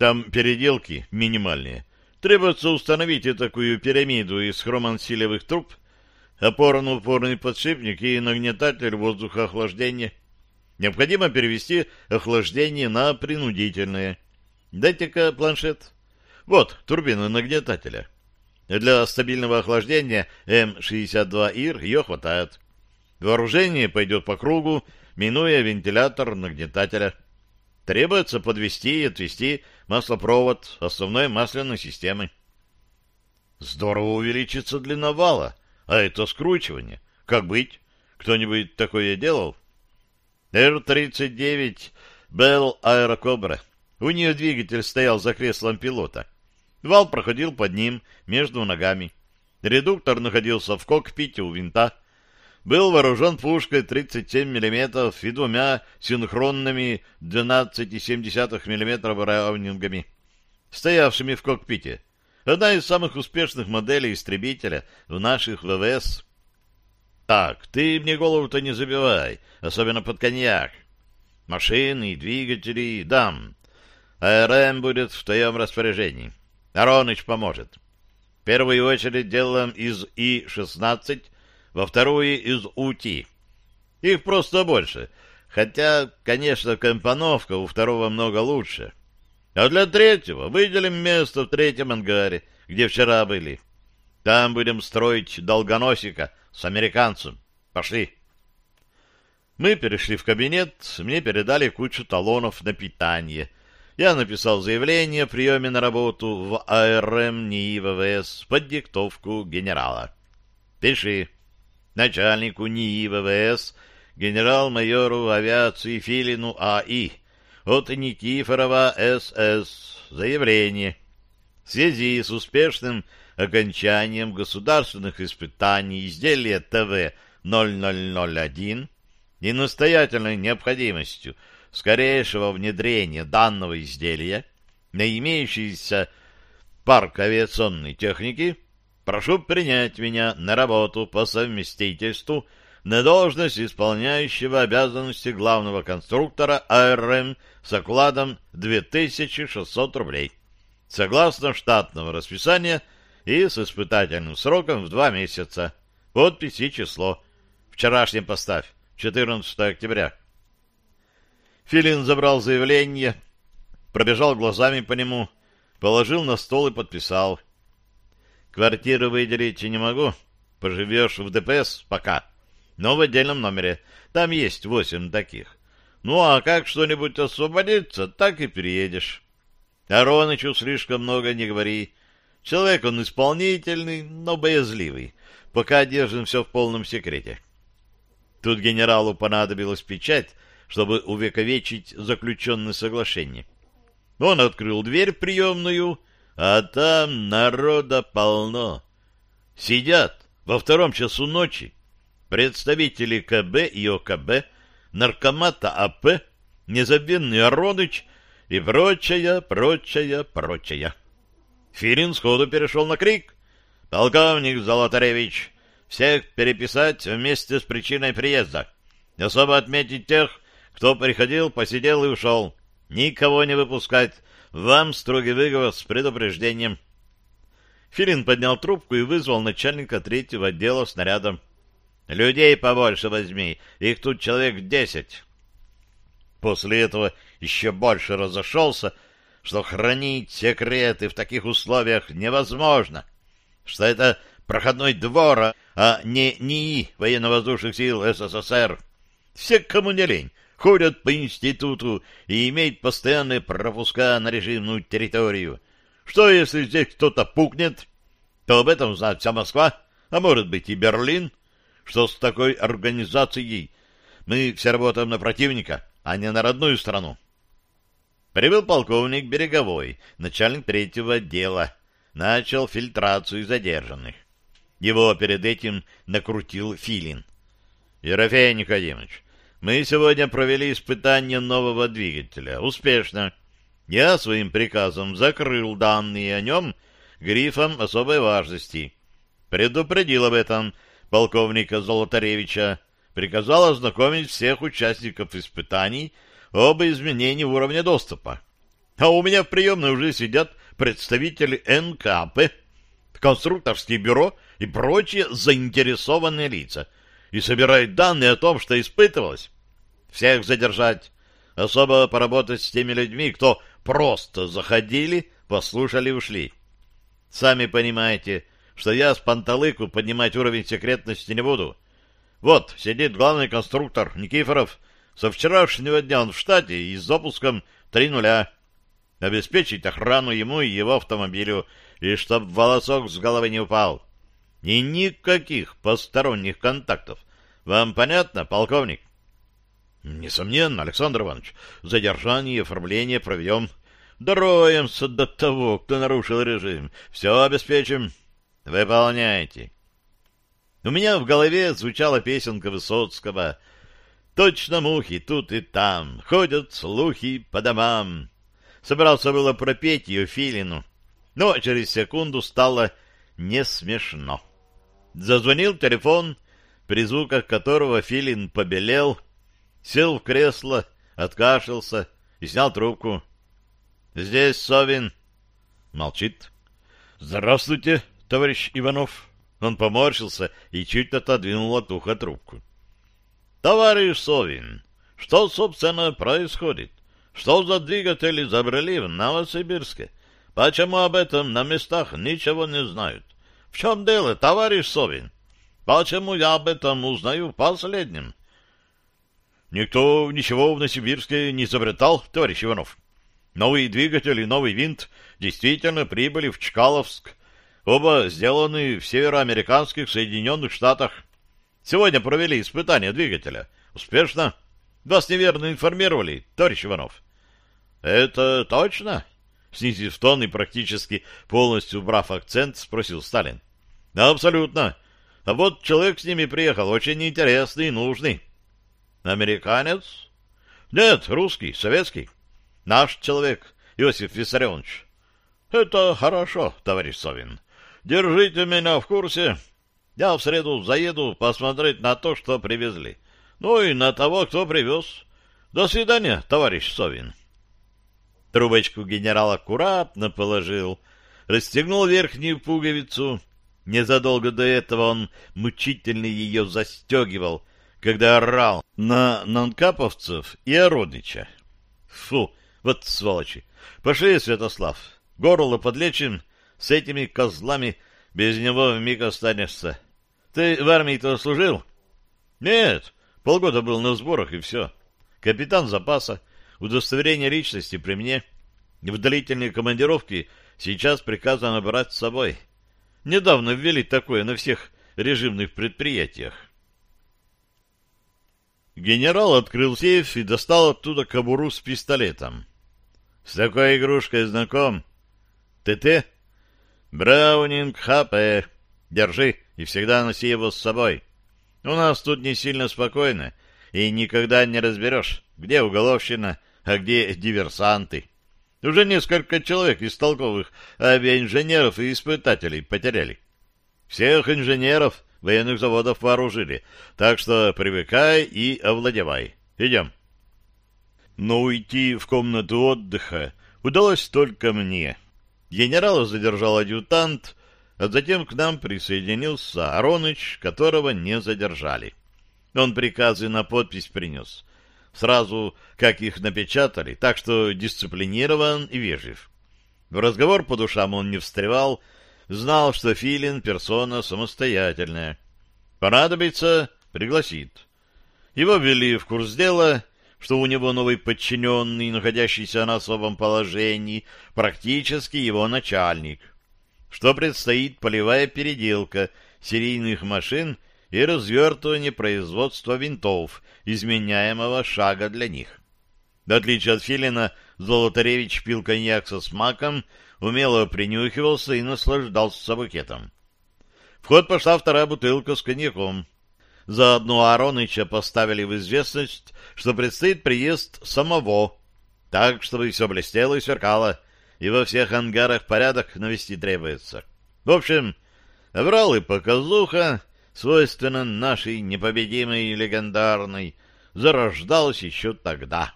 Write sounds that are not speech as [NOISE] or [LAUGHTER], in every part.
Там переделки минимальные. Требуется установить и такую пирамиду из хромансилевых труб, опорно-упорный подшипник и нагнетатель воздухоохлаждения. Необходимо перевести охлаждение на принудительное. Дайте-ка планшет. Вот турбина нагнетателя. Для стабильного охлаждения М62ИР ее хватает. Вооружение пойдет по кругу, минуя вентилятор нагнетателя. Требуется подвести и отвести маслопровод основной масляной системы. Здорово увеличится длина вала, а это скручивание. Как быть? Кто-нибудь такое делал? Р-39 Белл Аэрокобра. У нее двигатель стоял за креслом пилота. Вал проходил под ним, между ногами. Редуктор находился в кокпите у винта. Был вооружен пушкой 37 мм и двумя синхронными 12,7 мм раунингами, стоявшими в кокпите. Одна из самых успешных моделей истребителя в наших ВВС. Так, ты мне голову-то не забивай, особенно под коньяк. Машины, двигатели, дам. АРМ будет в твоем распоряжении. Ароныч поможет. В первую очередь делаем из И-16, во вторую из УТИ. Их просто больше, хотя, конечно, компоновка у второго много лучше. А для третьего выделим место в третьем ангаре, где вчера были. Там будем строить долгоносика с американцем. Пошли. Мы перешли в кабинет, мне передали кучу талонов на питание. Я написал заявление о приеме на работу в АРМ НИИ ВВС под диктовку генерала. Пиши. Начальнику НИИ ВВС генерал-майору авиации Филину А.И. от Никифорова С.С. Заявление. В связи с успешным окончанием государственных испытаний изделия ТВ-0001 и настоятельной необходимостью скорейшего внедрения данного изделия на имеющийся парк авиационной техники, прошу принять меня на работу по совместительству на должность исполняющего обязанности главного конструктора АРМ с окладом 2600 рублей, согласно штатного расписания и с испытательным сроком в два месяца. Подпись и число. Вчерашнее поставь. 14 октября. Филин забрал заявление, пробежал глазами по нему, положил на стол и подписал. Квартиру выделить не могу. Поживешь в ДПС пока. Но в отдельном номере. Там есть восемь таких. Ну, а как что-нибудь освободится, так и переедешь. Аронычу слишком много не говори. Человек он исполнительный, но боязливый. Пока держим все в полном секрете. Тут генералу понадобилась печать, чтобы увековечить заключенное соглашение. Он открыл дверь приемную, а там народа полно. Сидят во втором часу ночи представители КБ и ОКБ, наркомата АП, незабвенный Ароныч и прочая, прочая, прочая. Филин сходу перешел на крик. «Полковник Золотаревич, всех переписать вместе с причиной приезда. Особо отметить тех, кто приходил, посидел и ушел. Никого не выпускать. Вам строгий выговор с предупреждением. Филин поднял трубку и вызвал начальника третьего отдела снарядом. «Людей побольше возьми, их тут человек десять». После этого еще больше разошелся, что хранить секреты в таких условиях невозможно, что это проходной двор, а не НИИ военно-воздушных сил СССР. Все, кому не лень, ходят по институту и имеют постоянные пропуска на режимную территорию. Что, если здесь кто-то пукнет, то об этом знает вся Москва, а может быть и Берлин, что с такой организацией мы все работаем на противника, а не на родную страну. Прибыл полковник Береговой, начальник третьего отдела, начал фильтрацию задержанных. Его перед этим накрутил Филин. — Ерофей Никодимович, мы сегодня провели испытание нового двигателя. Успешно. Я своим приказом закрыл данные о нем грифом особой важности. Предупредил об этом полковника Золотаревича, приказал ознакомить всех участников испытаний об изменении уровня доступа. А у меня в приемной уже сидят представители НКП, конструкторские бюро и прочие заинтересованные лица и собирают данные о том, что испытывалось. Всех задержать, особо поработать с теми людьми, кто просто заходили, послушали и ушли. Сами понимаете, что я с панталыку поднимать уровень секретности не буду. Вот, сидит главный конструктор Никифоров. Со вчерашнего дня он в штате и с три нуля. Обеспечить охрану ему и его автомобилю, и чтоб волосок с головы не упал. И никаких посторонних контактов. Вам понятно, полковник? Несомненно, Александр Иванович. Задержание и оформление проведем. Дороемся до того, кто нарушил режим. Все обеспечим. Выполняйте. У меня в голове звучала песенка Высоцкого. Точно мухи тут и там, ходят слухи по домам. Собрался было пропеть ее Филину, но через секунду стало не смешно. Зазвонил телефон, при звуках которого Филин побелел, сел в кресло, откашлялся и снял трубку. «Здесь Совин». Молчит. «Здравствуйте, товарищ Иванов». Он поморщился и чуть отодвинул от уха трубку. «Товарищ Совин, что, собственно, происходит? Что за двигатели забрали в Новосибирске? Почему об этом на местах ничего не знают? В чем дело, товарищ Совин? Почему я об этом узнаю последним?» «Никто ничего в Новосибирске не изобретал, товарищ Иванов. Новый двигатель и новый винт действительно прибыли в Чкаловск Оба сделаны в североамериканских Соединенных Штатах. Сегодня провели испытание двигателя. Успешно. Вас неверно информировали, товарищ Иванов. Это точно? Снизив тон и практически полностью убрав акцент, спросил Сталин. Абсолютно. А вот человек с ними приехал, очень интересный и нужный. Американец? Нет, русский, советский. Наш человек, Иосиф Виссарионович. Это хорошо, товарищ Совин. Держите меня в курсе. Я в среду заеду посмотреть на то, что привезли. Ну и на того, кто привез. До свидания, товарищ Совин. Трубочку генерал аккуратно положил, расстегнул верхнюю пуговицу. Незадолго до этого он мучительно ее застегивал, когда орал на нанкаповцев и Ородича. Фу, вот сволочи! Пошли, Святослав, горло подлечим, с этими козлами без него вмиг останешься. Ты в армии-то служил? Нет, полгода был на сборах и все. Капитан запаса, удостоверение личности при мне. В длительные командировки сейчас приказано брать с собой. Недавно ввели такое на всех режимных предприятиях. Генерал открыл сейф и достал оттуда кобуру с пистолетом. — С такой игрушкой знаком? — ТТ? Браунинг ХП. Держи и всегда носи его с собой. У нас тут не сильно спокойно, и никогда не разберешь, где уголовщина, а где диверсанты. Уже несколько человек из толковых авиаинженеров и испытателей потеряли. Всех инженеров военных заводов вооружили, так что привыкай и овладевай. Идем. Но уйти в комнату отдыха удалось только мне. Генерала задержал адъютант, а затем к нам присоединился Ароныч, которого не задержали. Он приказы на подпись принес. Сразу, как их напечатали, так что дисциплинирован и вежлив. В разговор по душам он не встревал, знал, что Филин — персона самостоятельная. Понадобится — пригласит. Его ввели в курс дела, что у него новый подчиненный, находящийся на особом положении, практически его начальник, что предстоит полевая переделка серийных машин и развертывание производства винтов, изменяемого шага для них. В отличие от Филина, Золотаревич пил коньяк со смаком, умело принюхивался и наслаждался букетом. В ход пошла вторая бутылка с коньяком. Заодно Ароныча поставили в известность, что предстоит приезд самого, так, чтобы все блестело и сверкало, и во всех ангарах порядок навести требуется. В общем, врал и показуха, свойственно нашей непобедимой и легендарной, зарождалась еще тогда.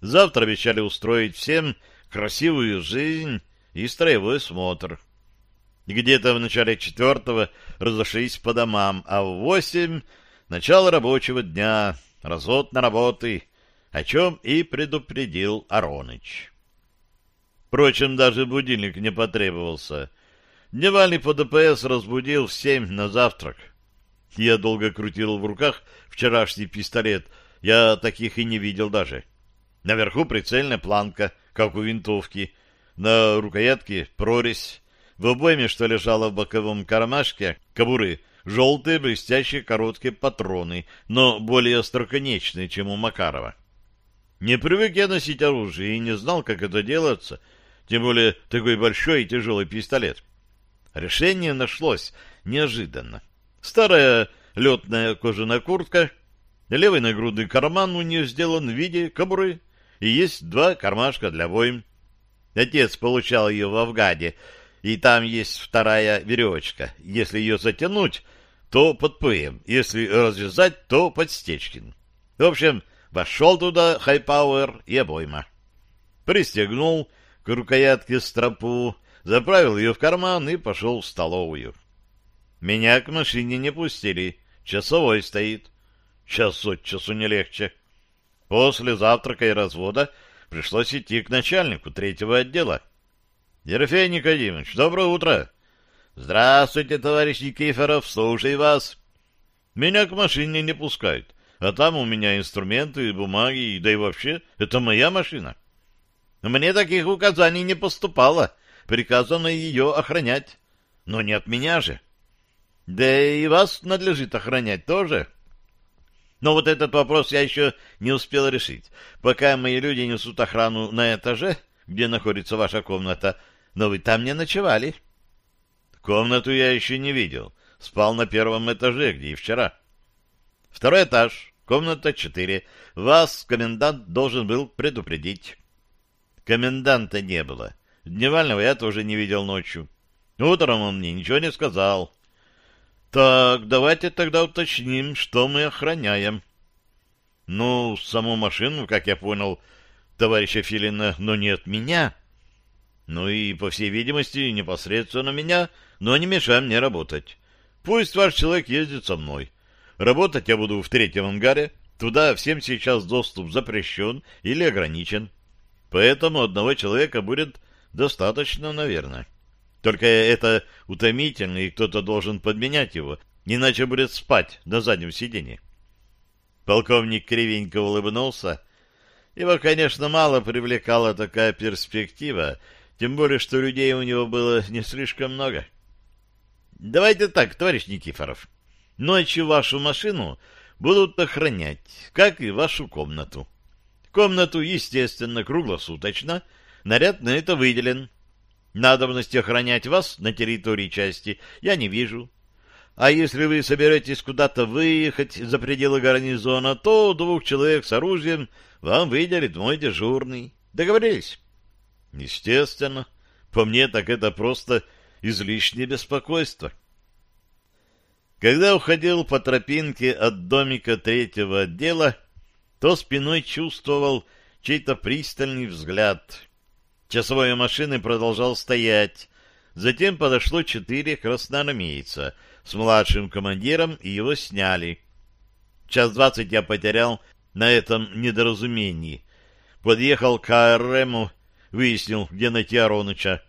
Завтра обещали устроить всем красивую жизнь и строевой смотр. Где-то в начале четвертого разошлись по домам, а в восемь — начало рабочего дня, развод на работы, о чем и предупредил Ароныч. Впрочем, даже будильник не потребовался. Дневальный по ДПС разбудил в семь на завтрак. Я долго крутил в руках вчерашний пистолет. Я таких и не видел даже. Наверху прицельная планка, как у винтовки. На рукоятке прорезь. В обойме, что лежало в боковом кармашке, кобуры, желтые блестящие короткие патроны, но более остроконечные, чем у Макарова. Не привык я носить оружие и не знал, как это делается, тем более такой большой и тяжелый пистолет. Решение нашлось неожиданно. Старая летная кожаная куртка, левый нагрудный карман у нее сделан в виде кобуры, и есть два кармашка для воин. Отец получал ее в Афгаде, и там есть вторая веревочка. Если ее затянуть, то под ПМ, если развязать, то под Стечкин. В общем, вошел туда хайпауэр и обойма. Пристегнул к рукоятке стропу, заправил ее в карман и пошел в столовую. Меня к машине не пустили, часовой стоит. Час от часу не легче. После завтрака и развода пришлось идти к начальнику третьего отдела. Ерофей Никодимович, доброе утро. Здравствуйте, товарищ Никифоров, слушай вас. Меня к машине не пускают, а там у меня инструменты, бумаги, да и вообще, это моя машина. Мне таких указаний не поступало, приказано ее охранять. Но не от меня же. Да и вас надлежит охранять тоже. Но вот этот вопрос я еще не успел решить. Пока мои люди несут охрану на этаже, где находится ваша комната, но вы там не ночевали. Комнату я еще не видел. Спал на первом этаже, где и вчера. Второй этаж, комната четыре. Вас комендант должен был предупредить. Коменданта не было. Дневального я тоже не видел ночью. Утром он мне ничего не сказал. Так, давайте тогда уточним, что мы охраняем. Ну, саму машину, как я понял, товарища Филина, но нет меня. Ну и, по всей видимости, непосредственно меня, но не мешаем мне работать. Пусть ваш человек ездит со мной. Работать я буду в третьем ангаре. Туда всем сейчас доступ запрещен или ограничен. Поэтому одного человека будет достаточно, наверное. Только это утомительно, и кто-то должен подменять его, иначе будет спать на заднем сиденье. Полковник кривенько улыбнулся. Его, конечно, мало привлекала такая перспектива, тем более, что людей у него было не слишком много. Давайте так, товарищ Никифоров. Ночью вашу машину будут охранять, как и вашу комнату. Комнату, естественно, круглосуточно. Наряд на это выделен. Надобности охранять вас на территории части я не вижу. А если вы соберетесь куда-то выехать за пределы гарнизона, то двух человек с оружием вам выделит мой дежурный. Договорились? Естественно. По мне, так это просто излишнее беспокойство. Когда уходил по тропинке от домика третьего отдела, то спиной чувствовал чей-то пристальный взгляд. Часовой машины продолжал стоять. Затем подошло четыре красноармейца с младшим командиром, и его сняли. Час двадцать я потерял на этом недоразумении. Подъехал к АРМу, выяснил, где найти Ароныча.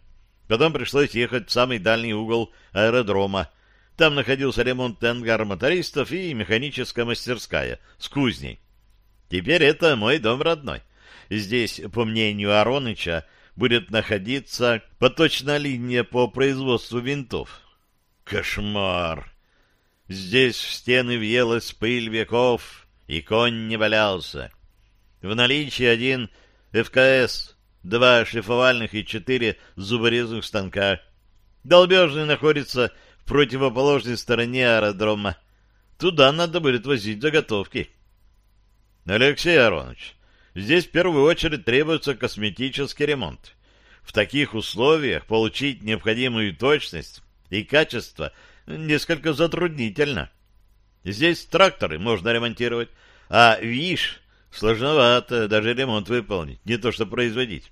Потом пришлось ехать в самый дальний угол аэродрома. Там находился ремонтный ангар мотористов и механическая мастерская с кузней. Теперь это мой дом родной. Здесь, по мнению Ароныча, будет находиться поточная линия по производству винтов. Кошмар! Здесь в стены въелась пыль веков, и конь не валялся. В наличии один ФКС, два шлифовальных и четыре зуборезных станка. Долбежный находится в противоположной стороне аэродрома. Туда надо будет возить заготовки. Алексей Аронович, Здесь в первую очередь требуется косметический ремонт. В таких условиях получить необходимую точность и качество несколько затруднительно. Здесь тракторы можно ремонтировать, а ВИШ сложновато даже ремонт выполнить, не то что производить.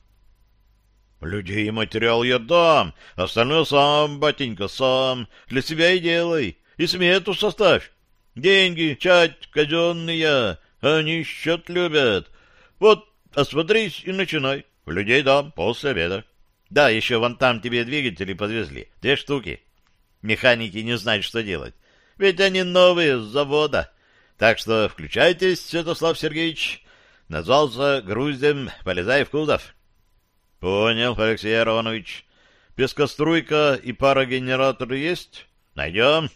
Людей и материал я дам, остальное сам, батенька, сам, для себя и делай, и смету составь. Деньги, чать, казенные, они счет любят. Вот, осмотрись и начинай. Людей дам после обеда. Да, еще вон там тебе двигатели подвезли, две штуки. Механики не знают, что делать, ведь они новые, с завода. Так что включайтесь, Святослав Сергеевич. Назвался груздем, в кузов. Понял, Алексей Аронович. Пескоструйка и пара генераторов есть? Найдем.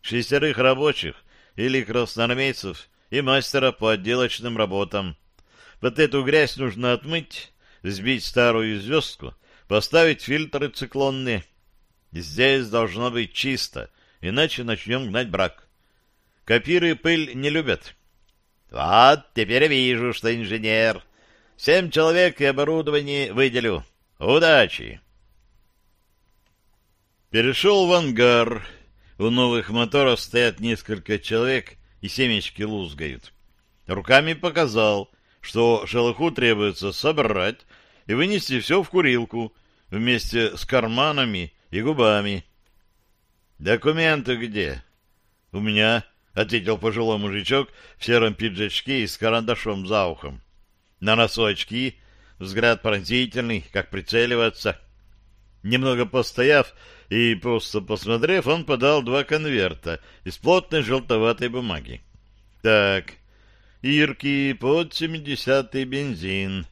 Шестерых рабочих или красноармейцев и мастера по отделочным работам. Вот эту грязь нужно отмыть, сбить старую звездку, поставить фильтры циклонные. Здесь должно быть чисто, иначе начнем гнать брак. Копиры пыль не любят. Вот, теперь вижу, что инженер. Семь человек и оборудование выделю. Удачи! Перешел в ангар. У новых моторов стоят несколько человек и семечки лузгают. Руками показал, что шелуху требуется собрать и вынести все в курилку вместе с карманами и губами. «Документы где?» «У меня», — ответил пожилой мужичок в сером пиджачке и с карандашом за ухом. На носу очки, взгляд пронзительный, как прицеливаться. Немного постояв и просто посмотрев, он подал два конверта из плотной желтоватой бумаги. Так, Ирки под 70-й бензин.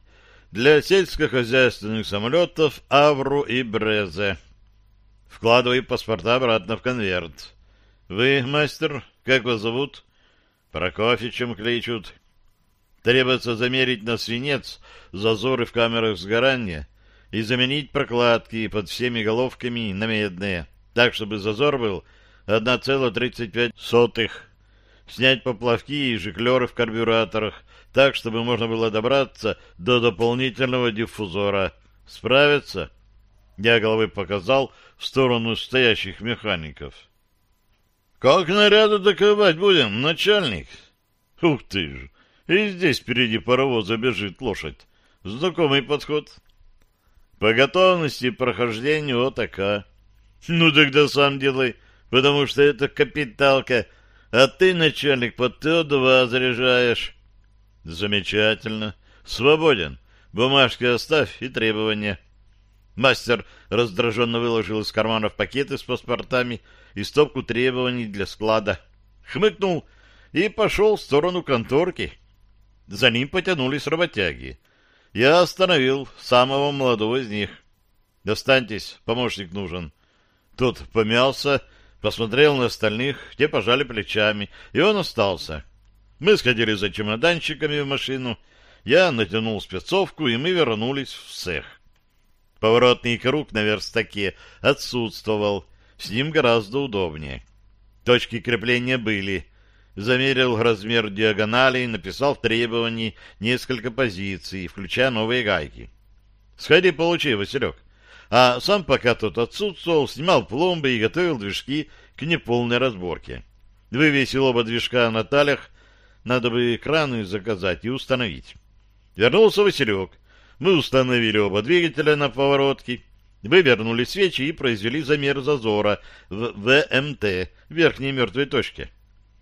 Для сельскохозяйственных самолетов Авру и Брезе. Вкладывай паспорта обратно в конверт. Вы, мастер, как вас зовут? Прокофьичем кличут. Требуется замерить на свинец зазоры в камерах сгорания и заменить прокладки под всеми головками на медные, так, чтобы зазор был 1,35. Снять поплавки и жиклеры в карбюраторах, так, чтобы можно было добраться до дополнительного диффузора. Справиться? Я головой показал в сторону стоящих механиков. «Как наряды доковать будем, начальник?» «Ух ты ж! И здесь впереди паровоза бежит лошадь. Знакомый подход. По готовности прохождению ОТК. Ну тогда сам делай, потому что это капиталка, а ты, начальник, по Т-2 заряжаешь. Замечательно. Свободен. Бумажки оставь и требования. Мастер раздраженно выложил из карманов пакеты с паспортами и стопку требований для склада. Хмыкнул и пошел в сторону конторки. За ним потянулись работяги. Я остановил самого молодого из них. «Достаньтесь, помощник нужен». Тот помялся, посмотрел на остальных, те пожали плечами, и он остался. Мы сходили за чемоданчиками в машину, я натянул спецовку, и мы вернулись в цех. Поворотный круг на верстаке отсутствовал, с ним гораздо удобнее. Точки крепления были — замерил размер диагонали написал в требовании несколько позиций, включая новые гайки. «Сходи, получи, Василек». А сам, пока тот отсутствовал, снимал пломбы и готовил движки к неполной разборке. Вывесил оба движка на талях, надо бы экраны заказать и установить. Вернулся Василек. Мы установили оба двигателя на поворотке, вывернули свечи и произвели замер зазора в ВМТ, верхней мертвой точке.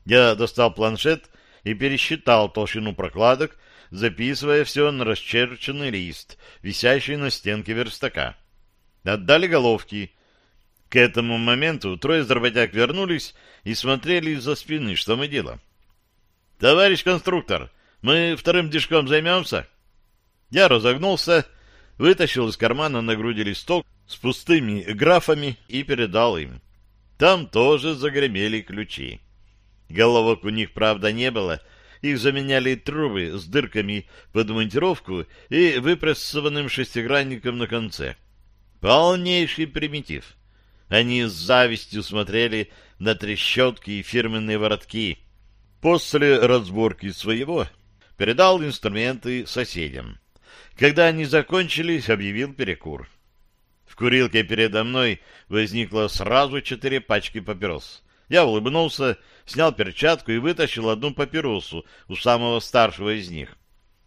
Я достал планшет и пересчитал толщину прокладок, записывая все на расчерченный лист, висящий на стенке верстака. Отдали головки. К этому моменту трое работяг вернулись и смотрели из-за спины, что мы делаем. «Товарищ конструктор, мы вторым дежком займемся?» Я разогнулся, вытащил из кармана на груди листок с пустыми графами и передал им. Там тоже загремели ключи. Головок у них, правда, не было. Их заменяли трубы с дырками под монтировку и выпрессованным шестигранником на конце. Полнейший примитив. Они с завистью смотрели на трещотки и фирменные воротки. После разборки своего передал инструменты соседям. Когда они закончились, объявил перекур. В курилке передо мной возникло сразу четыре пачки папирос. Я улыбнулся, снял перчатку и вытащил одну папиросу у самого старшего из них.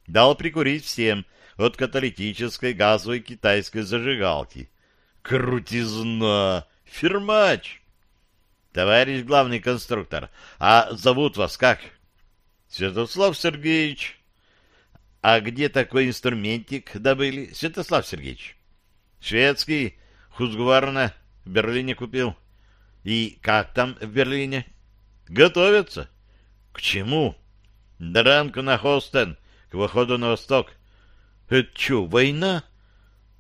Дал прикурить всем, от каталитической газовой китайской зажигалки. Крутизна! Фермач! Товарищ главный конструктор, а зовут вас как? Святослав Сергеевич. А где такой инструментик добыли, Святослав Сергеевич? Шведский, Хузгварна, в Берлине купил. И как там в Берлине? Готовятся. К чему? Дранку на Хостен, к выходу на восток. Это что, война?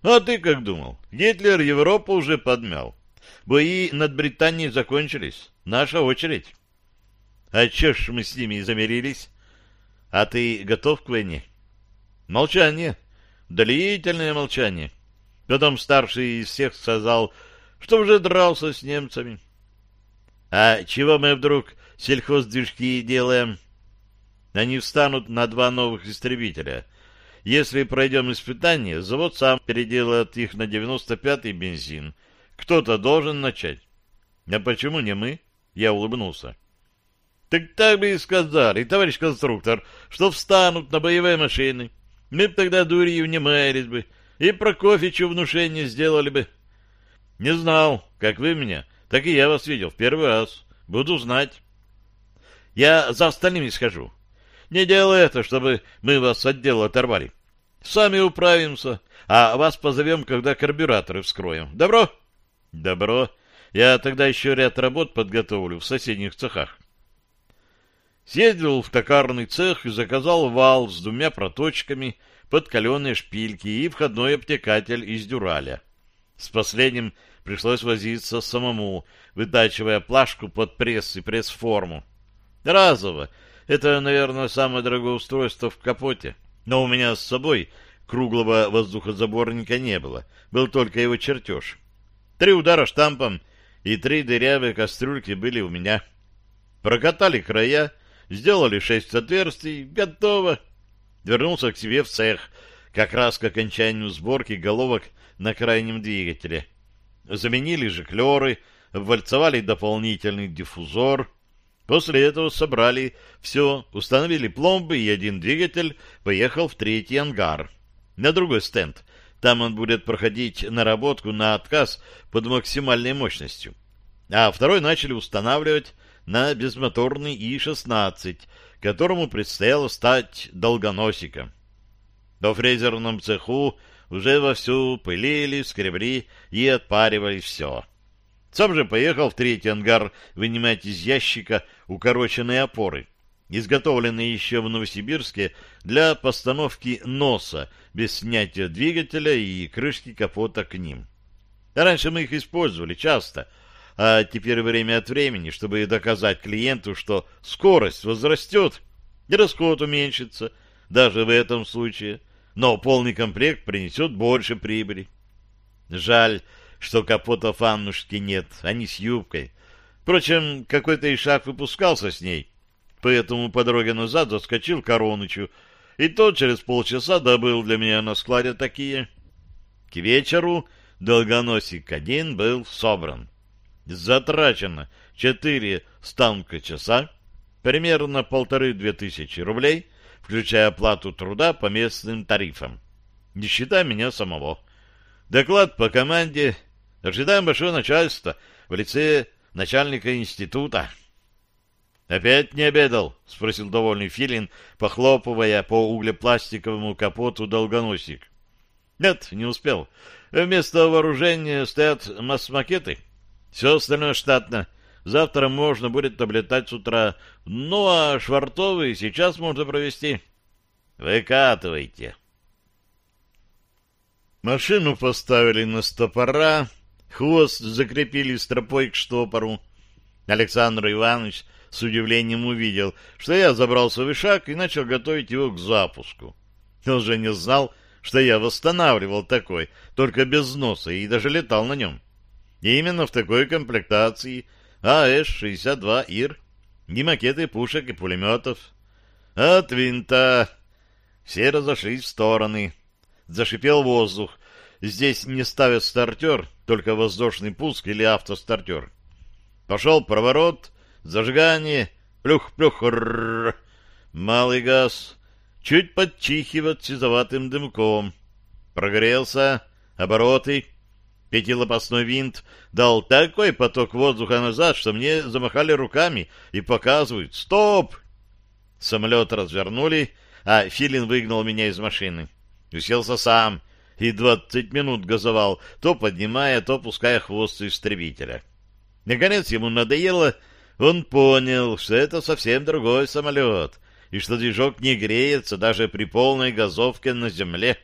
А ты как думал? Гитлер Европу уже подмял. Бои над Британией закончились. Наша очередь. А че ж мы с ними замирились? А ты готов к войне? Молчание. Длительное молчание. Потом старший из всех сказал, что уже дрался с немцами. А чего мы вдруг сельхоздвижки делаем? Они встанут на два новых истребителя. Если пройдем испытание, завод сам переделает их на 95-й бензин. Кто-то должен начать. А почему не мы? Я улыбнулся. Так так бы и сказали, товарищ конструктор, что встанут на боевые машины. Мы бы тогда дурью не маялись бы, и Прокофичу внушение сделали бы. Не знал, как вы меня, так и я вас видел в первый раз. Буду знать. Я за остальными схожу. Не делай это, чтобы мы вас с отдела оторвали. Сами управимся, а вас позовем, когда карбюраторы вскроем. Добро? Добро. Я тогда еще ряд работ подготовлю в соседних цехах. Съездил в токарный цех и заказал вал с двумя проточками под каленые шпильки и входной обтекатель из дюраля. С последним пришлось возиться самому, вытачивая плашку под пресс и пресс-форму. Разово. Это, наверное, самое дорогое устройство в капоте. Но у меня с собой круглого воздухозаборника не было. Был только его чертеж. Три удара штампом и три дырявые кастрюльки были у меня. Прокатали края, сделали шесть отверстий. Готово. Вернулся к себе в цех, как раз к окончанию сборки головок на крайнем двигателе. Заменили жиклеры, вальцевали дополнительный диффузор. После этого собрали все, установили пломбы, и один двигатель поехал в третий ангар. На другой стенд. Там он будет проходить наработку на отказ под максимальной мощностью. А второй начали устанавливать на безмоторный И-16, которому предстояло стать долгоносиком. Во фрезерном цеху уже вовсю пылили, скребли и отпаривали все. Сам же поехал в третий ангар вынимать из ящика укороченные опоры, изготовленные еще в Новосибирске для постановки носа без снятия двигателя и крышки капота к ним. Раньше мы их использовали часто, а теперь время от времени, чтобы доказать клиенту, что скорость возрастет и расход уменьшится, даже в этом случае, но полный комплект принесет больше прибыли. Жаль, что капота фаннушки нет, не с юбкой. Впрочем, какой-то ишак выпускался с ней, поэтому по дороге назад заскочил Коронычу, и тот через полчаса добыл для меня на складе такие. К вечеру долгоносик один был собран. Затрачено четыре станка часа, примерно полторы-две тысячи рублей, включая оплату труда по местным тарифам. Не считая меня самого. Доклад по команде. Ожидаем большое начальство в лице начальника института. «Опять не обедал?» — спросил довольный Филин, похлопывая по углепластиковому капоту долгоносик. «Нет, не успел. Вместо вооружения стоят масс-макеты. Все остальное штатно. Завтра можно будет облетать с утра. Ну, а швартовый сейчас можно провести. Выкатывайте». Машину поставили на стопора, хвост закрепили стропой к штопору. Александр Иванович с удивлением увидел, что я забрался в ишак и начал готовить его к запуску. Он же не знал, что я восстанавливал такой, только без носа, и даже летал на нем. И именно в такой комплектации АС-62 ИР и макеты пушек и пулеметов. От винта все разошлись в стороны. Зашипел воздух. Здесь не ставят стартер, только воздушный пуск или автостартер. Пошел проворот, Зажигание. Плюх-плюх. Малый газ. чуть подчихивать сизоватым дымком. Прогрелся, обороты. Пятилопастной винт дал такой поток воздуха назад, что мне замахали руками и показывают «Стоп!». Самолет развернули, а Филин выгнал меня из машины. Уселся сам и двадцать минут газовал, то поднимая, то пуская хвост истребителя. Наконец ему надоело, он понял, что это совсем другой самолет, и что движок не греется даже при полной газовке на земле.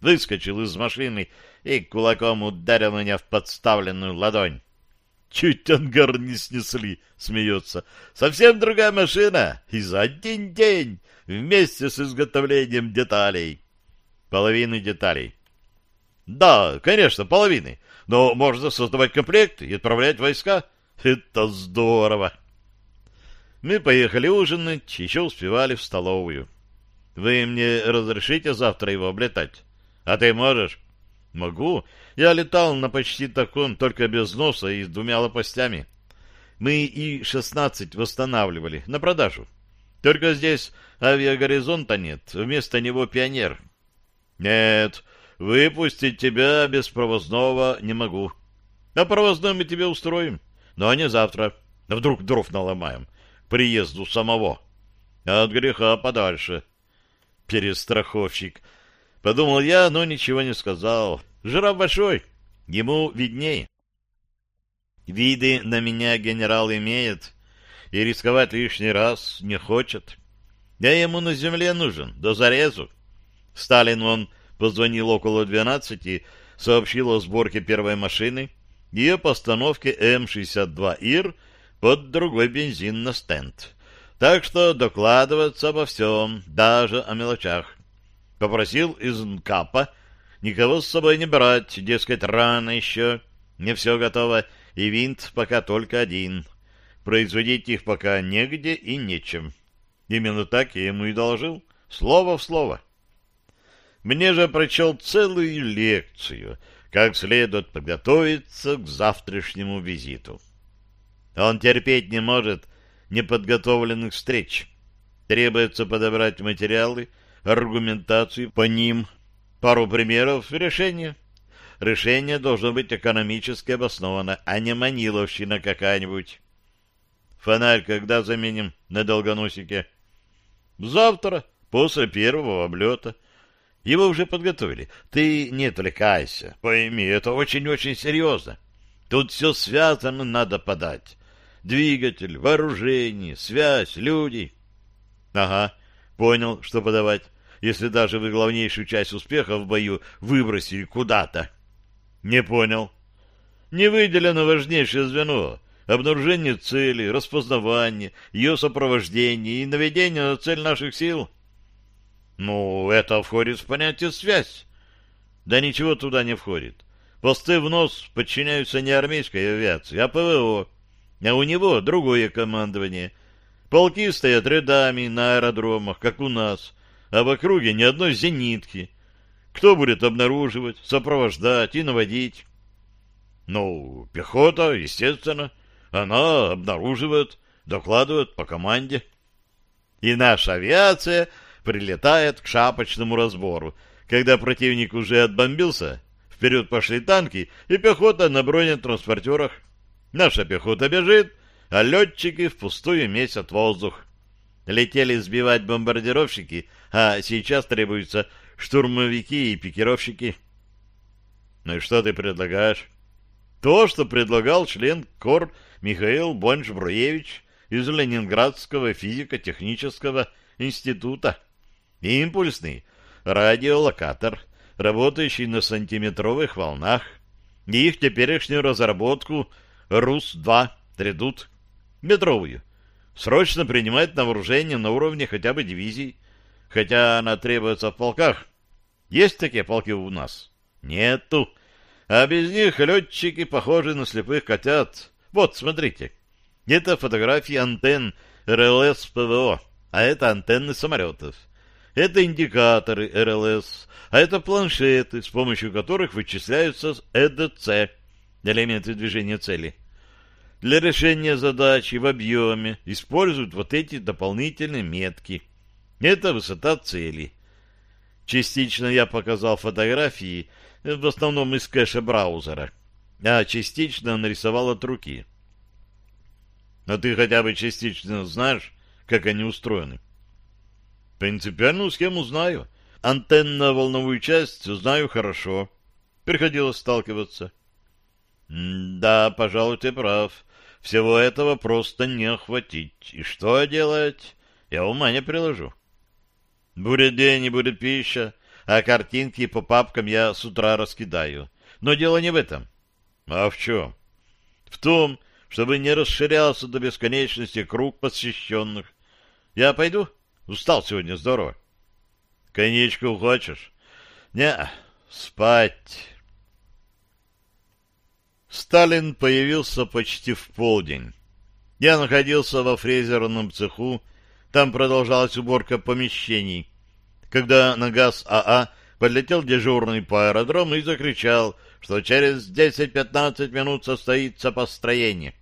Выскочил из машины и кулаком ударил меня в подставленную ладонь. Чуть ангар не снесли, смеется. Совсем другая машина, и за один день, вместе с изготовлением деталей. Половины деталей. Да, конечно, половины. Но можно создавать комплект и отправлять войска. Это здорово. Мы поехали ужинать, еще успевали в столовую. Вы мне разрешите завтра его облетать? А ты можешь? Могу. Я летал на почти таком, только без носа и с двумя лопастями. Мы И-16 восстанавливали на продажу. Только здесь авиагоризонта нет, вместо него пионер. Нет, выпустить тебя без провозного не могу. А провозной мы тебе устроим, но не завтра. А вдруг дров наломаем к приезду самого. От греха подальше. Перестраховщик. Подумал я, но ничего не сказал. Жираф большой, ему видней. Виды на меня генерал имеет, и рисковать лишний раз не хочет. Я ему на земле нужен, до зарезу. Сталин он позвонил около двенадцати, сообщил о сборке первой машины и о постановке М-62 ИР под другой бензин на стенд. Так что докладываться обо всем, даже о мелочах. Попросил из НКАПа никого с собой не брать, дескать, рано еще, не все готово, и винт пока только один. Производить их пока негде и нечем. Именно так я ему и доложил, слово в слово. Мне же прочел целую лекцию, как следует подготовиться к завтрашнему визиту. Он терпеть не может неподготовленных встреч. Требуется подобрать материалы, аргументацию по ним, пару примеров решения. Решение должно быть экономически обосновано, а не маниловщина какая-нибудь. Фонарь когда заменим на долгоносике? Завтра, после первого облета. Его уже подготовили. Ты не отвлекайся. Пойми, это очень-очень серьезно. Тут все связано надо подать. Двигатель, вооружение, связь, люди. Ага, понял, что подавать, если даже вы главнейшую часть успеха в бою выбросили куда-то. Не понял. Не выделено важнейшее звено — обнаружение цели, распознавание, ее сопровождение и наведение на цель наших сил — ну, это входит в понятие «связь». Да ничего туда не входит. Посты в нос подчиняются не армейской авиации, а ПВО. А у него другое командование. Полки стоят рядами на аэродромах, как у нас, а в округе ни одной зенитки. Кто будет обнаруживать, сопровождать и наводить? Ну, пехота, естественно. Она обнаруживает, докладывает по команде. И наша авиация прилетает к шапочному разбору. Когда противник уже отбомбился, вперед пошли танки и пехота на бронетранспортерах. Наша пехота бежит, а летчики впустую месят воздух. Летели сбивать бомбардировщики, а сейчас требуются штурмовики и пикировщики. Ну и что ты предлагаешь? То, что предлагал член-кор Михаил Бонч-Бруевич из Ленинградского физико-технического института. Импульсный радиолокатор, работающий на сантиметровых волнах. И их теперешнюю разработку РУС-2 Тредут, метровую, срочно принимать на вооружение на уровне хотя бы дивизий, хотя она требуется в полках. Есть такие полки у нас? Нету. А без них летчики похожи на слепых котят. Вот, смотрите. Это фотографии антенн РЛС ПВО, а это антенны самолетов. Это индикаторы РЛС, а это планшеты, с помощью которых вычисляются ЭДЦ, элементы движения цели. Для решения задачи в объеме используют вот эти дополнительные метки. Это высота цели. Частично я показал фотографии, в основном из кэша браузера, а частично нарисовал от руки. А ты хотя бы частично знаешь, как они устроены? Принципиальную схему знаю. Антенно-волновую часть знаю хорошо. Приходилось сталкиваться. да, пожалуй, ты прав. Всего этого просто не охватить. И что делать? Я ума не приложу. Будет день и будет пища, а картинки по папкам я с утра раскидаю. Но дело не в этом. А в чем? В том, чтобы не расширялся до бесконечности круг посвященных. Я пойду? Устал сегодня здорово. Коньячку хочешь? Не, спать. Сталин появился почти в полдень. Я находился во фрезерном цеху, там продолжалась уборка помещений. Когда на газ АА подлетел дежурный по аэродрому и закричал, что через 10-15 минут состоится построение.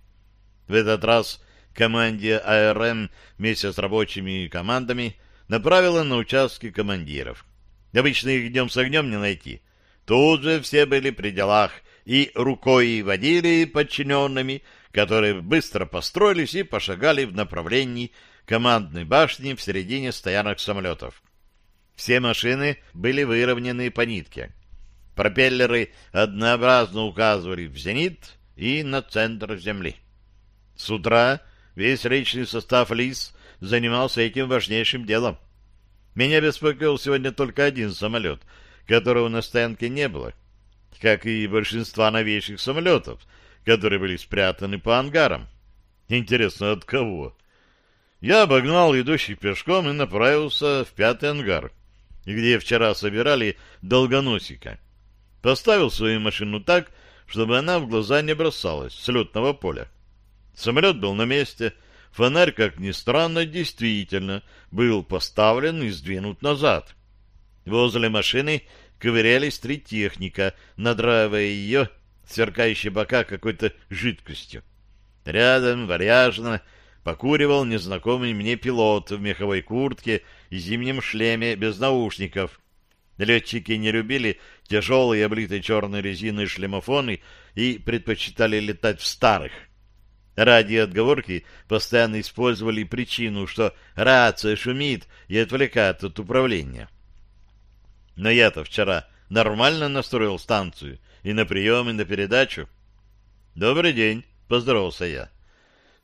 В этот раз команде АРМ вместе с рабочими командами направила на участки командиров. Обычно их днем с огнем не найти. Тут же все были при делах и рукой водили подчиненными, которые быстро построились и пошагали в направлении командной башни в середине стоянок самолетов. Все машины были выровнены по нитке. Пропеллеры однообразно указывали в зенит и на центр земли. С утра весь личный состав ЛИС занимался этим важнейшим делом. Меня беспокоил сегодня только один самолет, которого на стоянке не было, как и большинства новейших самолетов, которые были спрятаны по ангарам. Интересно, от кого? Я обогнал идущих пешком и направился в пятый ангар, где вчера собирали долгоносика. Поставил свою машину так, чтобы она в глаза не бросалась с летного поля. Самолет был на месте, фонарь, как ни странно, действительно был поставлен и сдвинут назад. Возле машины ковырялись три техника, надраивая ее, сверкающие бока какой-то жидкостью. Рядом, варяжно, покуривал незнакомый мне пилот в меховой куртке и зимнем шлеме без наушников. Летчики не любили тяжелые, облитые черной резиной шлемофоны и предпочитали летать в старых. Ради отговорки постоянно использовали причину, что рация шумит и отвлекает от управления. Но я-то вчера нормально настроил станцию и на прием, и на передачу. «Добрый день», — поздоровался я.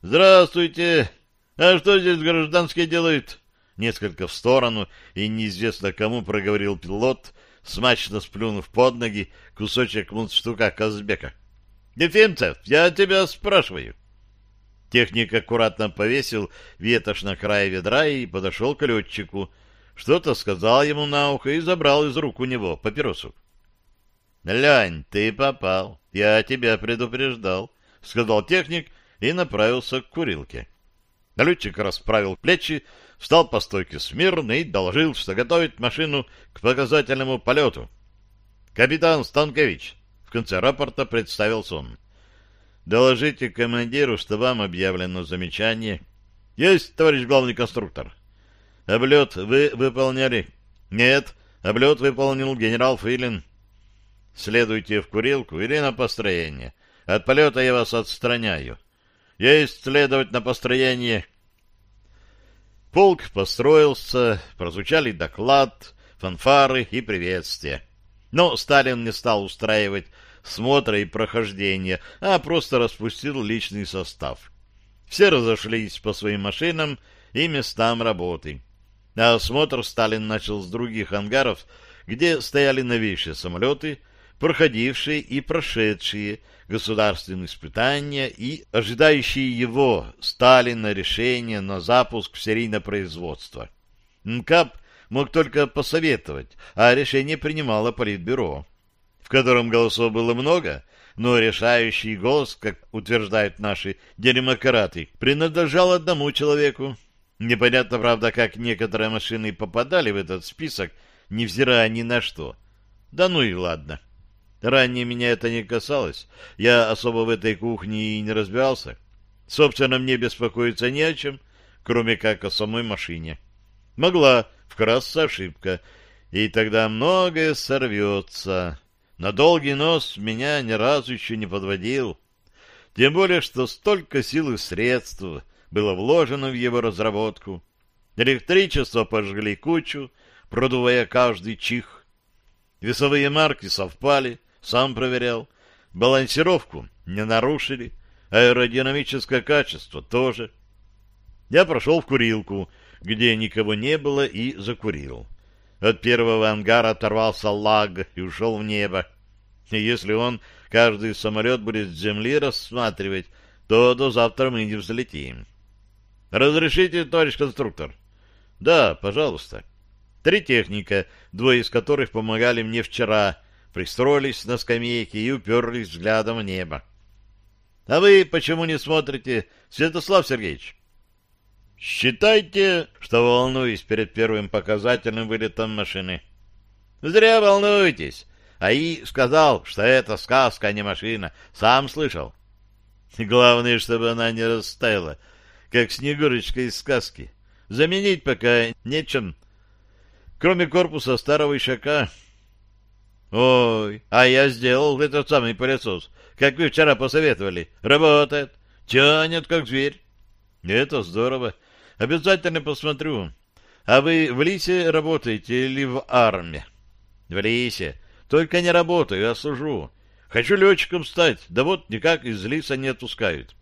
«Здравствуйте! А что здесь гражданские делают?» Несколько в сторону и неизвестно кому проговорил пилот, смачно сплюнув под ноги кусочек мундштука Казбека. «Ефимцев, я тебя спрашиваю». Техник аккуратно повесил ветошь на край ведра и подошел к летчику. Что-то сказал ему на ухо и забрал из рук у него папиросу. — Лянь, ты попал. Я тебя предупреждал, — сказал техник и направился к курилке. Летчик расправил плечи, встал по стойке смирно и доложил, что готовит машину к показательному полету. — Капитан Станкович, — в конце рапорта представился он. Доложите командиру, что вам объявлено замечание. Есть, товарищ главный конструктор. Облет вы выполняли? Нет, облет выполнил генерал Филин. Следуйте в курилку или на построение. От полета я вас отстраняю. Есть следовать на построение. Полк построился, прозвучали доклад, фанфары и приветствия. Но Сталин не стал устраивать смотра и прохождения, а просто распустил личный состав. Все разошлись по своим машинам и местам работы. А осмотр Сталин начал с других ангаров, где стояли новейшие самолеты, проходившие и прошедшие государственные испытания и ожидающие его, Сталина, решения на запуск в серийное производство. НКАП мог только посоветовать, а решение принимало Политбюро котором голосов было много, но решающий голос, как утверждают наши демократы, принадлежал одному человеку. Непонятно, правда, как некоторые машины попадали в этот список, невзирая ни на что. Да ну и ладно. Ранее меня это не касалось. Я особо в этой кухне и не разбирался. Собственно, мне беспокоиться не о чем, кроме как о самой машине. Могла вкрасться ошибка, и тогда многое сорвется. На долгий нос меня ни разу еще не подводил. Тем более, что столько сил и средств было вложено в его разработку. Электричество пожгли кучу, продувая каждый чих. Весовые марки совпали, сам проверял. Балансировку не нарушили, аэродинамическое качество тоже. Я прошел в курилку, где никого не было, и закурил. От первого ангара оторвался лаг и ушел в небо. И если он каждый самолет будет с земли рассматривать, то до завтра мы не взлетим. Разрешите, товарищ конструктор? Да, пожалуйста. Три техника, двое из которых помогали мне вчера, пристроились на скамейке и уперлись взглядом в небо. А вы почему не смотрите, Святослав Сергеевич? Считайте, что волнуюсь перед первым показательным вылетом машины. Зря волнуетесь. АИ сказал, что это сказка, а не машина. Сам слышал. Главное, чтобы она не растаяла, как Снегурочка из сказки. Заменить пока нечем, кроме корпуса старого ишака. Ой, а я сделал этот самый пылесос, как вы вчера посоветовали. Работает, тянет, как зверь. Это здорово. Обязательно посмотрю. А вы в Лисе работаете или в армии? В Лисе. Только не работаю, а служу. Хочу летчиком стать, да вот никак из Лиса не отпускают.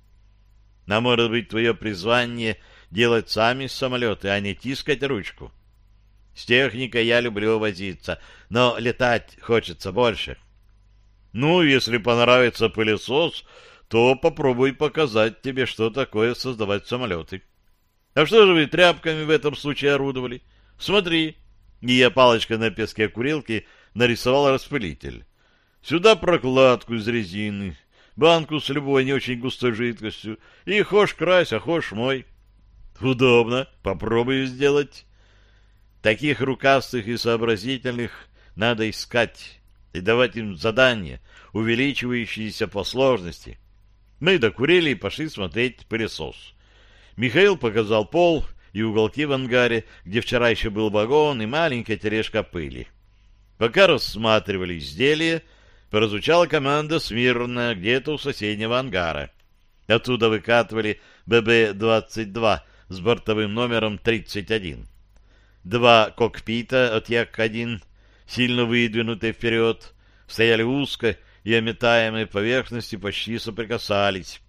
А может быть, твое призвание делать сами самолеты, а не тискать ручку? С техникой я люблю возиться, но летать хочется больше. Ну, если понравится пылесос, то попробуй показать тебе, что такое создавать самолеты. А что же вы тряпками в этом случае орудовали? Смотри. И я палочкой на песке курилки нарисовал распылитель. Сюда прокладку из резины, банку с любой не очень густой жидкостью, и хошь крась, а хошь мой. Удобно, попробую сделать. Таких рукастых и сообразительных надо искать и давать им задания, увеличивающиеся по сложности. Мы докурили и пошли смотреть пылесос. Михаил показал пол и уголки в ангаре, где вчера еще был вагон и маленькая тележка пыли. Пока рассматривали изделие, прозвучала команда смирно где-то у соседнего ангара. Оттуда выкатывали ББ-22 с бортовым номером 31. Два кокпита от Як-1, сильно выдвинутые вперед, стояли узко и ометаемые поверхности почти соприкасались.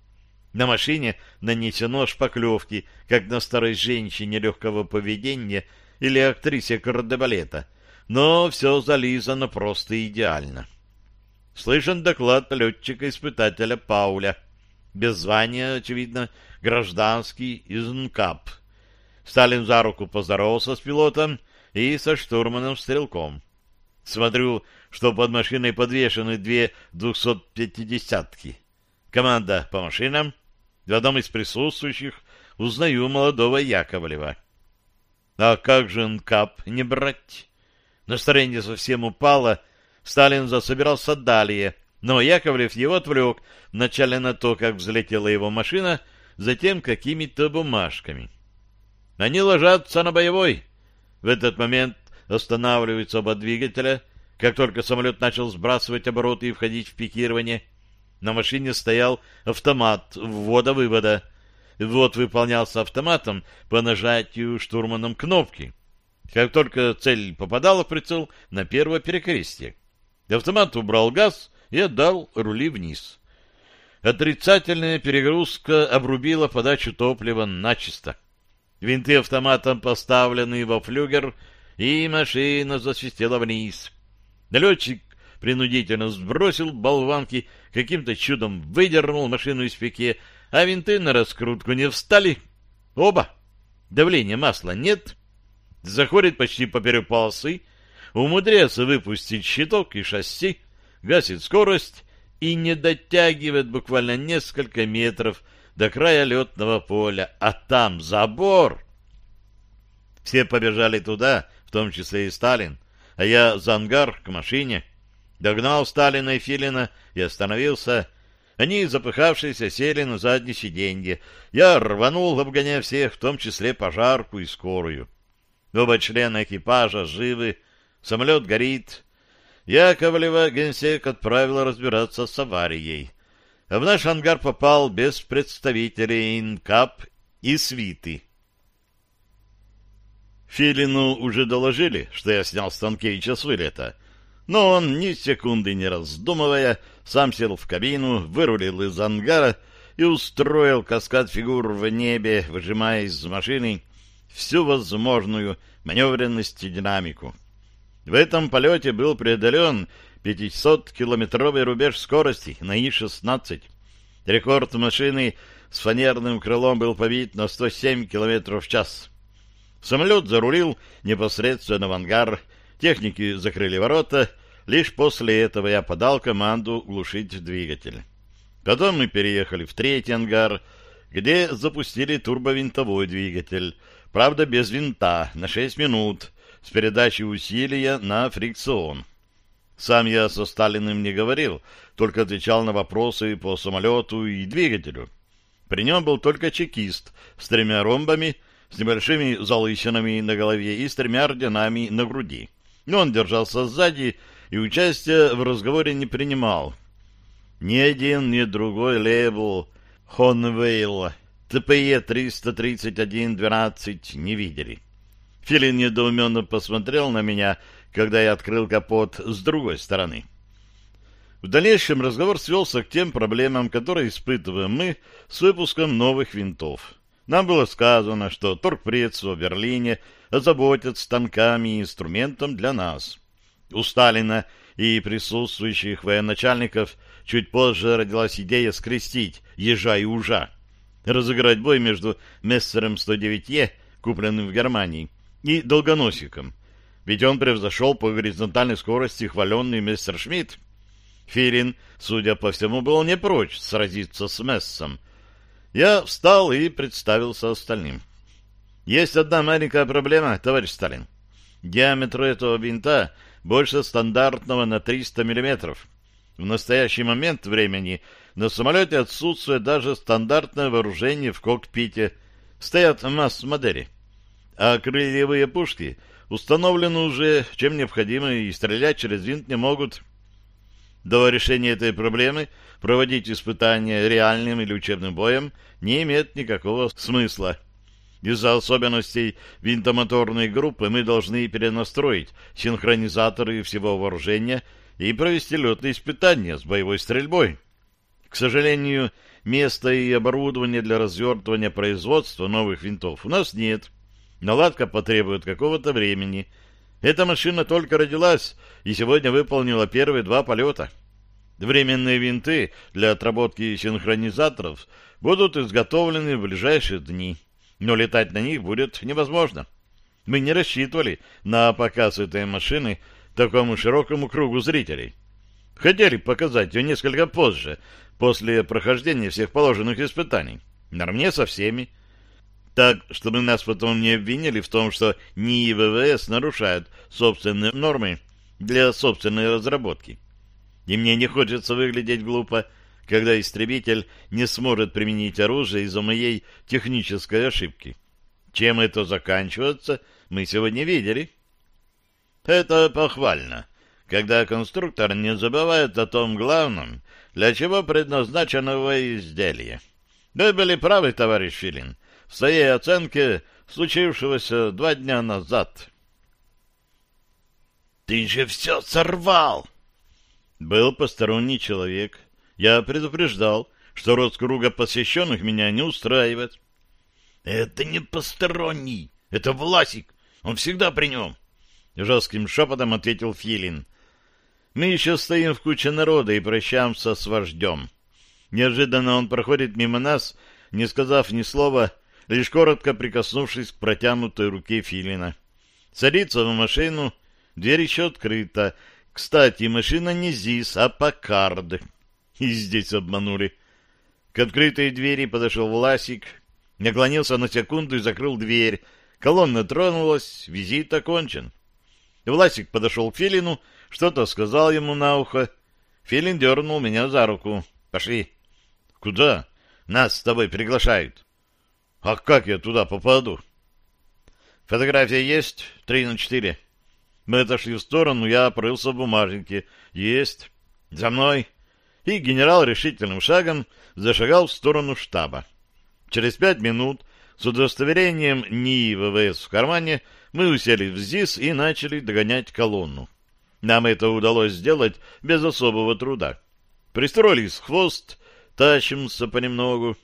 На машине нанесено шпаклевки, как на старой женщине легкого поведения или актрисе кардебалета, но все зализано просто идеально. Слышен доклад летчика-испытателя Пауля. Без звания, очевидно, гражданский из НКАП. Сталин за руку поздоровался с пилотом и со штурманом-стрелком. Смотрю, что под машиной подвешены две двухсот-пятидесятки. Команда по машинам, в одном из присутствующих узнаю молодого Яковлева. А как же НКАП не брать? Настроение совсем упало, Сталин засобирался далее, но Яковлев его отвлек вначале на то, как взлетела его машина, затем какими-то бумажками. Они ложатся на боевой. В этот момент останавливаются оба двигателя. Как только самолет начал сбрасывать обороты и входить в пикирование, на машине стоял автомат ввода-вывода. Ввод выполнялся автоматом по нажатию штурманом кнопки. Как только цель попадала в прицел на первое перекрестие, автомат убрал газ и отдал рули вниз. Отрицательная перегрузка обрубила подачу топлива начисто. Винты автоматом поставлены во флюгер, и машина засвистела вниз. Летчик принудительно сбросил болванки, каким-то чудом выдернул машину из пике, а винты на раскрутку не встали. Оба. Давления масла нет. Заходит почти поперек полосы, умудряется выпустить щиток и шасси, гасит скорость и не дотягивает буквально несколько метров до края летного поля, а там забор. Все побежали туда, в том числе и Сталин, а я за ангар к машине. Догнал Сталина и Филина и остановился. Они, запыхавшиеся, сели на заднее сиденье. Я рванул, обгоняя всех, в том числе пожарку и скорую. Оба члена экипажа живы, самолет горит. Яковлева генсек отправила разбираться с аварией. В наш ангар попал без представителей ИНКАП и свиты. Филину уже доложили, что я снял Станкевича с вылета. Но он, ни секунды не раздумывая, сам сел в кабину, вырулил из ангара и устроил каскад фигур в небе, выжимая из машины всю возможную маневренность и динамику. В этом полете был преодолен 500-километровый рубеж скорости на И-16. Рекорд машины с фанерным крылом был побит на 107 км в час. Самолет зарулил непосредственно в ангар, техники закрыли ворота, лишь после этого я подал команду глушить двигатель. Потом мы переехали в третий ангар, где запустили турбовинтовой двигатель, правда без винта, на 6 минут, с передачей усилия на фрикцион. Сам я со Сталиным не говорил, только отвечал на вопросы по самолету и двигателю. При нем был только чекист с тремя ромбами, с небольшими залысинами на голове и с тремя орденами на груди. Но он держался сзади и участия в разговоре не принимал. Ни один, ни другой лейбл Хонвейл ТПЕ 331-12 не видели. Филин недоуменно посмотрел на меня, когда я открыл капот с другой стороны. В дальнейшем разговор свелся к тем проблемам, которые испытываем мы с выпуском новых винтов. Нам было сказано, что торгпредство в Берлине озаботят станками и инструментом для нас. У Сталина и присутствующих военачальников чуть позже родилась идея скрестить ежа и ужа, разыграть бой между Мессером 109Е, купленным в Германии, и Долгоносиком, ведь он превзошел по горизонтальной скорости хваленный Мессершмитт. Филин, судя по всему, был не прочь сразиться с Мессом, я встал и представился остальным. Есть одна маленькая проблема, товарищ Сталин. Диаметр этого винта больше стандартного на 300 миллиметров. В настоящий момент времени на самолете отсутствует даже стандартное вооружение в кокпите. Стоят масс-модели. А крыльевые пушки установлены уже, чем необходимо, и стрелять через винт не могут. До решения этой проблемы проводить испытания реальным или учебным боем не имеет никакого смысла. Из-за особенностей винтомоторной группы мы должны перенастроить синхронизаторы всего вооружения и провести летные испытания с боевой стрельбой. К сожалению, места и оборудования для развертывания производства новых винтов у нас нет. Наладка потребует какого-то времени – эта машина только родилась и сегодня выполнила первые два полета. Временные винты для отработки синхронизаторов будут изготовлены в ближайшие дни, но летать на них будет невозможно. Мы не рассчитывали на показ этой машины такому широкому кругу зрителей. Хотели показать ее несколько позже, после прохождения всех положенных испытаний, наравне со всеми, так, чтобы нас потом не обвинили в том, что НИИ ВВС нарушают собственные нормы для собственной разработки. И мне не хочется выглядеть глупо, когда истребитель не сможет применить оружие из-за моей технической ошибки. Чем это заканчивается, мы сегодня видели. Это похвально, когда конструктор не забывает о том главном, для чего предназначено изделие. Вы были правы, товарищ Филин в своей оценке случившегося два дня назад. «Ты же все сорвал!» Был посторонний человек. Я предупреждал, что род круга посвященных меня не устраивает. «Это не посторонний, это Власик, он всегда при нем!» Жестким шепотом ответил Филин. «Мы еще стоим в куче народа и прощаемся с вождем. Неожиданно он проходит мимо нас, не сказав ни слова, лишь коротко прикоснувшись к протянутой руке Филина. Садится в машину, дверь еще открыта. Кстати, машина не ЗИС, а Паккард. И здесь обманули. К открытой двери подошел Власик, наклонился на секунду и закрыл дверь. Колонна тронулась, визит окончен. Власик подошел к Филину, что-то сказал ему на ухо. Филин дернул меня за руку. «Пошли». «Куда?» «Нас с тобой приглашают». А как я туда попаду? Фотография есть? Три на четыре. Мы отошли в сторону, я порылся в бумажнике. Есть. За мной. И генерал решительным шагом зашагал в сторону штаба. Через пять минут с удостоверением НИИ ВВС в кармане мы усели в ЗИС и начали догонять колонну. Нам это удалось сделать без особого труда. Пристроились в хвост, тащимся понемногу.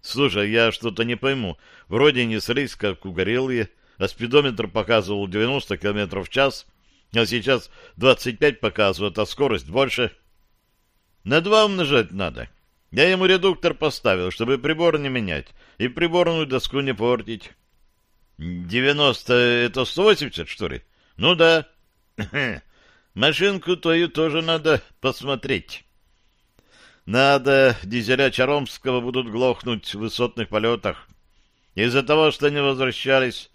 Слушай, я что-то не пойму. Вроде неслись, как угорелые, а спидометр показывал 90 км в час, а сейчас 25 показывает, а скорость больше. На два умножать надо. Я ему редуктор поставил, чтобы прибор не менять и приборную доску не портить. 90 — это 180, что ли? Ну да. [LAUGHS] Машинку твою тоже надо посмотреть. Надо, дизеля Чаромского будут глохнуть в высотных полетах. Из-за того, что они возвращались,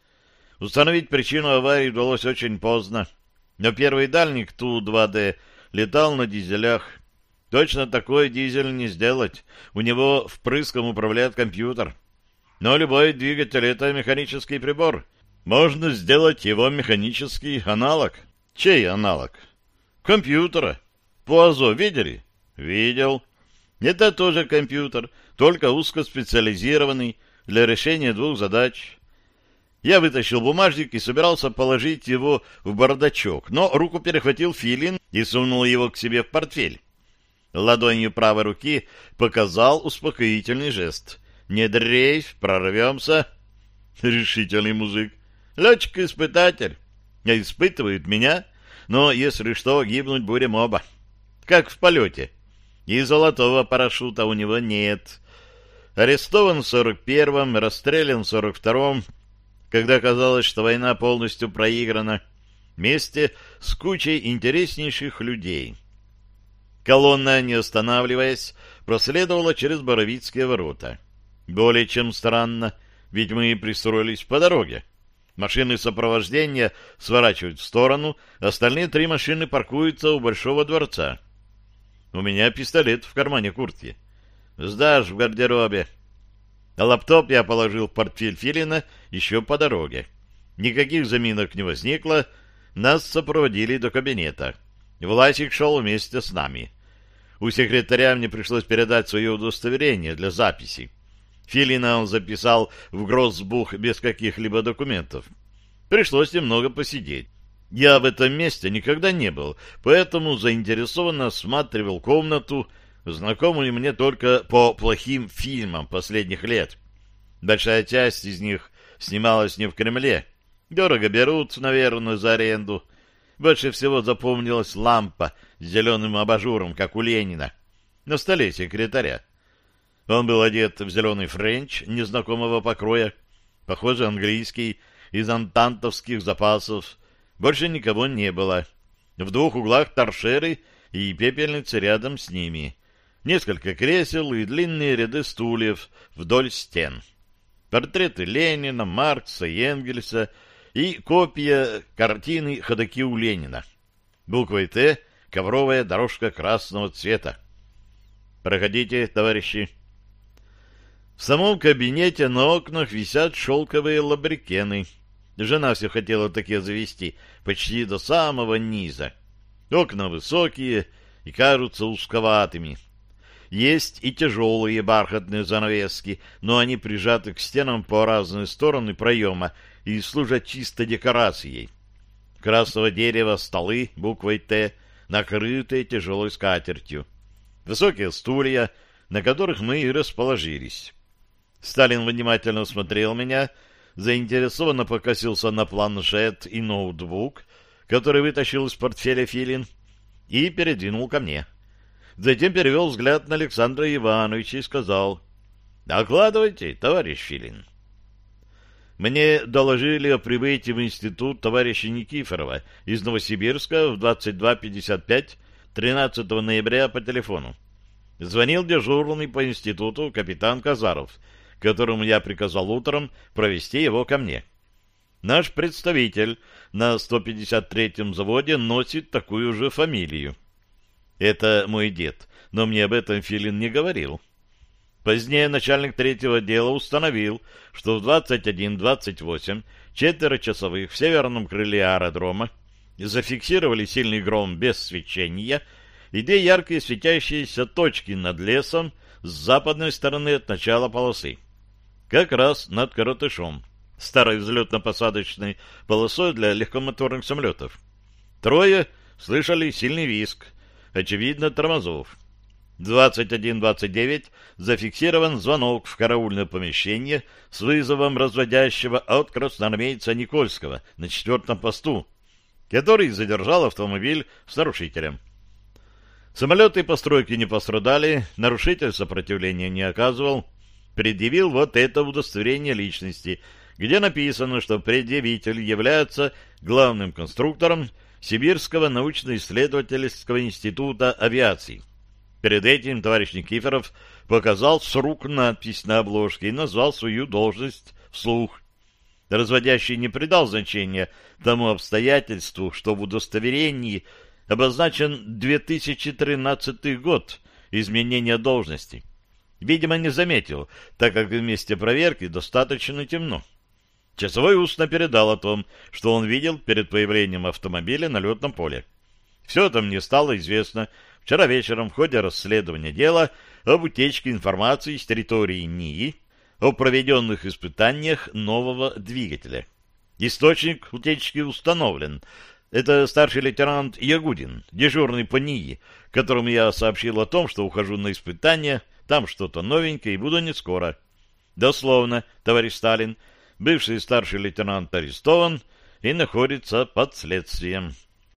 установить причину аварии удалось очень поздно. Но первый дальник Ту-2Д летал на дизелях. Точно такой дизель не сделать. У него впрыском управляет компьютер. Но любой двигатель — это механический прибор. Можно сделать его механический аналог. Чей аналог? Компьютера. Пуазо видели? Видел. Это тоже компьютер, только узкоспециализированный для решения двух задач. Я вытащил бумажник и собирался положить его в бардачок, но руку перехватил Филин и сунул его к себе в портфель. Ладонью правой руки показал успокоительный жест. «Не дрейф, прорвемся!» Решительный музык. Летчик-испытатель. Испытывают меня, но, если что, гибнуть будем оба. Как в полете. И золотого парашюта у него нет. Арестован в 41-м, расстрелян в 42-м, когда казалось, что война полностью проиграна, вместе с кучей интереснейших людей. Колонна, не останавливаясь, проследовала через Боровицкие ворота. Более чем странно, ведь мы пристроились по дороге. Машины сопровождения сворачивают в сторону, остальные три машины паркуются у Большого дворца. У меня пистолет в кармане куртки. Сдашь в гардеробе. Лаптоп я положил в портфель Филина еще по дороге. Никаких заминок не возникло, нас сопроводили до кабинета. Власик шел вместе с нами. У секретаря мне пришлось передать свое удостоверение для записи. Филина он записал в Гроссбух без каких-либо документов. Пришлось немного посидеть. Я в этом месте никогда не был, поэтому заинтересованно осматривал комнату, знакомую мне только по плохим фильмам последних лет. Большая часть из них снималась не в Кремле. Дорого берут, наверное, за аренду. Больше всего запомнилась лампа с зеленым абажуром, как у Ленина, на столе секретаря. Он был одет в зеленый френч незнакомого покроя, похоже, английский, из антантовских запасов. Больше никого не было. В двух углах торшеры и пепельницы рядом с ними. Несколько кресел и длинные ряды стульев вдоль стен. Портреты Ленина, Маркса и Энгельса и копия картины «Ходоки у Ленина». Буквой «Т» — ковровая дорожка красного цвета. «Проходите, товарищи». В самом кабинете на окнах висят шелковые лабрикены. Жена все хотела такие завести, почти до самого низа. Окна высокие и кажутся узковатыми. Есть и тяжелые бархатные занавески, но они прижаты к стенам по разные стороны проема и служат чисто декорацией. Красного дерева столы буквой «Т», накрытые тяжелой скатертью. Высокие стулья, на которых мы и расположились. Сталин внимательно смотрел меня, заинтересованно покосился на планшет и ноутбук, который вытащил из портфеля Филин, и передвинул ко мне. Затем перевел взгляд на Александра Ивановича и сказал, «Докладывайте, товарищ Филин». Мне доложили о прибытии в институт товарища Никифорова из Новосибирска в 22.55 13 ноября по телефону. Звонил дежурный по институту капитан Казаров — которому я приказал утром провести его ко мне. Наш представитель на 153-м заводе носит такую же фамилию. Это мой дед, но мне об этом Филин не говорил. Позднее начальник третьего отдела установил, что в 21.28 четверо часовых в северном крыле аэродрома зафиксировали сильный гром без свечения и две яркие светящиеся точки над лесом с западной стороны от начала полосы. Как раз над Коротышом, старой взлетно-посадочной полосой для легкомоторных самолетов. Трое слышали сильный визг, очевидно, тормозов. 21.29 зафиксирован звонок в караульное помещение с вызовом разводящего от красноармейца Никольского на четвертом посту, который задержал автомобиль с нарушителем. Самолеты постройки не пострадали, нарушитель сопротивления не оказывал, предъявил вот это удостоверение личности, где написано, что предъявитель является главным конструктором Сибирского научно-исследовательского института авиации. Перед этим товарищ Никифоров показал с рук надпись на обложке и назвал свою должность вслух. Разводящий не придал значения тому обстоятельству, что в удостоверении обозначен 2013 год изменения должности. Видимо, не заметил, так как в месте проверки достаточно темно. Часовой устно передал о том, что он видел перед появлением автомобиля на летном поле. Все это мне стало известно вчера вечером в ходе расследования дела об утечке информации с территории НИИ о проведенных испытаниях нового двигателя. Источник утечки установлен. Это старший лейтенант Ягудин, дежурный по НИИ, которому я сообщил о том, что ухожу на испытания, там что-то новенькое и буду не скоро. Дословно, товарищ Сталин, бывший старший лейтенант арестован и находится под следствием.